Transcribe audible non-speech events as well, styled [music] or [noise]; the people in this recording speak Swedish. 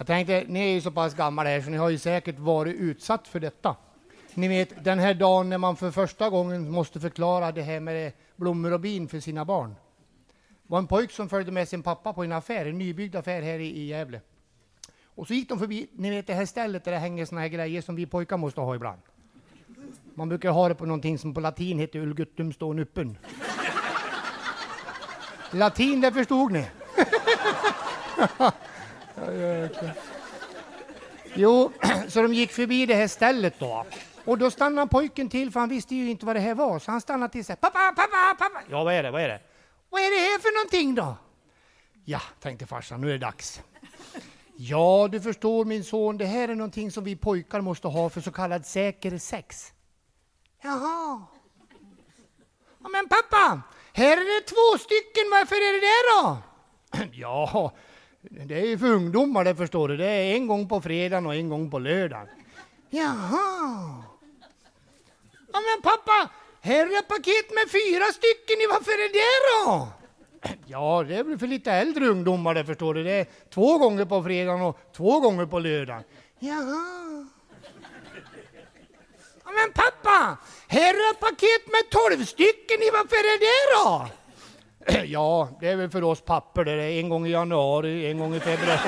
Jag tänkte, ni är ju så pass gamla här så ni har ju säkert varit utsatt för detta. Ni vet den här dagen när man för första gången måste förklara det här med blommor och bin för sina barn. Det var en pojk som följde med sin pappa på en affär, en nybyggd affär här i, i Gävle. Och så gick de förbi, ni vet det här stället där det hänger såna här grejer som vi pojkar måste ha ibland. Man brukar ha det på någonting som på latin heter ulguttum stånuppen. Latin, det förstod ni. [laughs] jo, [clears throat] så de gick förbi det här stället då. Och då stannade pojken till, för han visste ju inte vad det här var. Så han stannade till sig. Pappa, pappa, pappa! Ja, vad är det, vad är det? Vad är det här för någonting då? Ja, tänkte farsan, nu är det dags. Ja, du förstår min son, det här är någonting som vi pojkar måste ha för så kallad säker sex. Jaha. Ja, men pappa, här är det två stycken, varför är det det då? [clears throat] Ja, det är ju för ungdomar det förstår du. Det är en gång på fredagen och en gång på lördagen. Jaha. Ja men pappa, här är paket med fyra stycken i, varför är det då? Ja, det är väl för lite äldre ungdomar det förstår du. Det är två gånger på fredagen och två gånger på lördagen. Jaha. Ja, men pappa, här är paket med tolv stycken i, varför är det då? [clears throat] Ja, det är väl för oss papper. Det är en gång i januari, en gång i februari.